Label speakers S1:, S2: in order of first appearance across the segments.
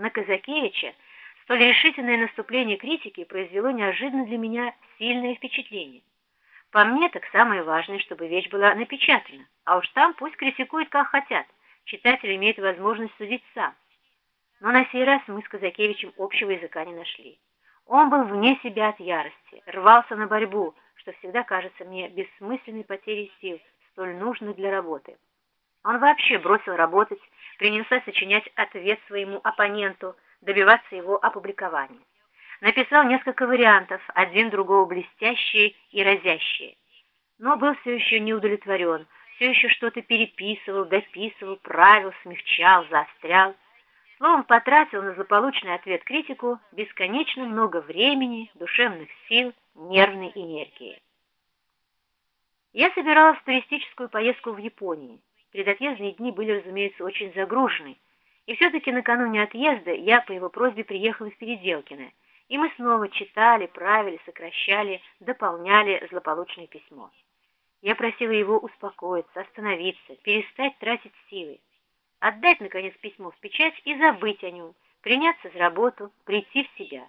S1: На Казакевича столь решительное наступление критики произвело неожиданно для меня сильное впечатление. По мне, так самое важное, чтобы вещь была напечатана, а уж там пусть критикуют как хотят, читатель имеет возможность судить сам. Но на сей раз мы с Казакевичем общего языка не нашли. Он был вне себя от ярости, рвался на борьбу, что всегда кажется мне бессмысленной потерей сил, столь нужной для работы. Он вообще бросил работать, принялся сочинять ответ своему оппоненту, добиваться его опубликования. Написал несколько вариантов, один другого блестящие и разящие. Но был все еще не удовлетворен, все еще что-то переписывал, дописывал, правил, смягчал, заострял. Словом, потратил на заполученный ответ критику бесконечно много времени, душевных сил, нервной энергии. Я собиралась в туристическую поездку в Японию. Предотъездные дни были, разумеется, очень загружены, и все-таки накануне отъезда я по его просьбе приехала в Переделкино, и мы снова читали, правили, сокращали, дополняли злополучное письмо. Я просила его успокоиться, остановиться, перестать тратить силы отдать, наконец, письмо в печать и забыть о нем, приняться за работу, прийти в себя.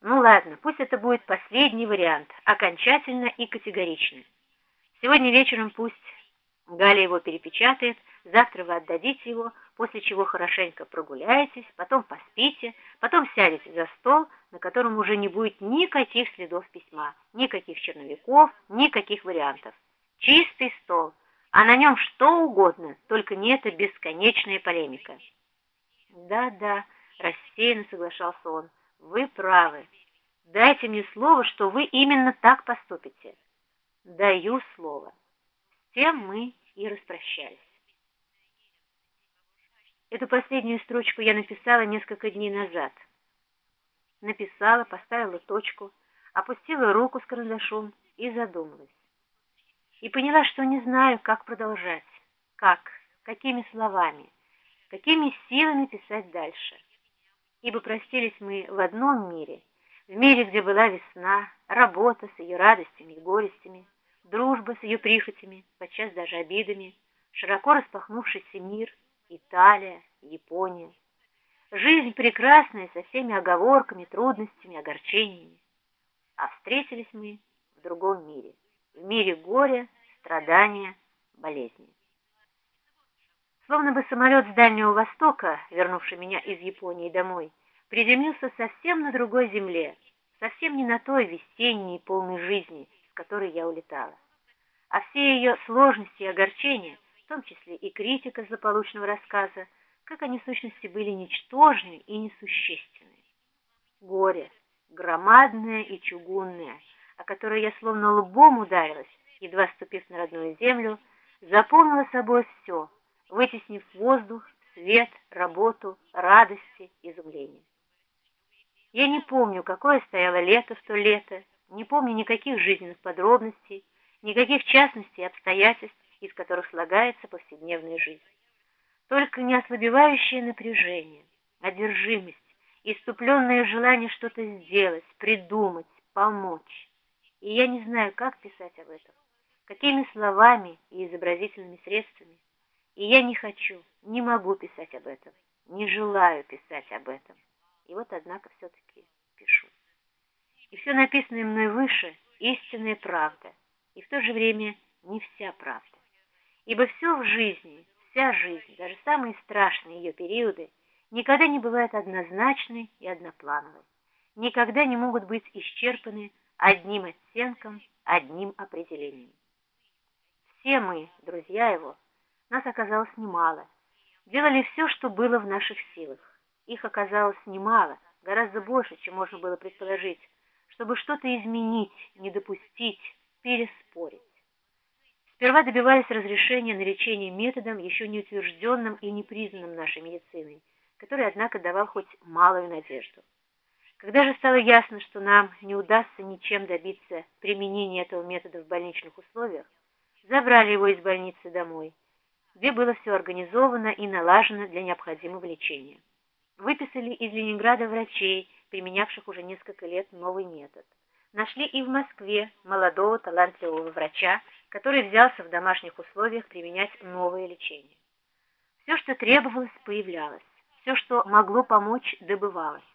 S1: Ну ладно, пусть это будет последний вариант, окончательно и категорично. Сегодня вечером пусть Галя его перепечатает, завтра вы отдадите его, после чего хорошенько прогуляетесь, потом поспите, потом сядете за стол, на котором уже не будет никаких следов письма, никаких черновиков, никаких вариантов. Чистый стол — а на нем что угодно, только не эта бесконечная полемика. Да-да, рассеянно соглашался он. Вы правы. Дайте мне слово, что вы именно так поступите. Даю слово. С тем мы и распрощались. Эту последнюю строчку я написала несколько дней назад. Написала, поставила точку, опустила руку с карандашом и задумалась и поняла, что не знаю, как продолжать, как, какими словами, какими силами писать дальше. Ибо простились мы в одном мире, в мире, где была весна, работа с ее радостями и горестями, дружба с ее прихотями, подчас даже обидами, широко распахнувшийся мир, Италия, Япония. Жизнь прекрасная со всеми оговорками, трудностями, огорчениями. А встретились мы в другом мире в мире горя, страдания, болезни. Словно бы самолет с Дальнего Востока, вернувший меня из Японии домой, приземлился совсем на другой земле, совсем не на той весенней полной жизни, которой я улетала. А все ее сложности и огорчения, в том числе и критика злополучного рассказа, как они в сущности были ничтожны и несущественны. Горе, громадное и чугунное — о которой я словно лбом ударилась, едва ступив на родную землю, заполнила собой все, вытеснив воздух, свет, работу, радости, изумление. Я не помню, какое стояло лето в то лето, не помню никаких жизненных подробностей, никаких частностей и обстоятельств, из которых слагается повседневная жизнь. Только неослабевающее напряжение, одержимость, иступленное желание что-то сделать, придумать, помочь и я не знаю, как писать об этом, какими словами и изобразительными средствами. И я не хочу, не могу писать об этом, не желаю писать об этом. И вот, однако, все-таки. И все написанное мной выше — истинная правда, и в то же время не вся правда. Ибо все в жизни, вся жизнь, даже самые страшные ее периоды, никогда не бывает однозначной и одноплановой, никогда не могут быть исчерпаны одним оттенком, одним определением. Все мы, друзья его, нас оказалось немало, делали все, что было в наших силах. Их оказалось немало, гораздо больше, чем можно было предположить, чтобы что-то изменить, не допустить, переспорить. Сперва добивались разрешения на лечение методом, еще не утвержденным и не признанным нашей медициной, который, однако, давал хоть малую надежду. Когда же стало ясно, что нам не удастся ничем добиться применения этого метода в больничных условиях, забрали его из больницы домой, где было все организовано и налажено для необходимого лечения. Выписали из Ленинграда врачей, применявших уже несколько лет новый метод. Нашли и в Москве молодого талантливого врача, который взялся в домашних условиях применять новое лечение. Все, что требовалось, появлялось. Все, что могло помочь, добывалось.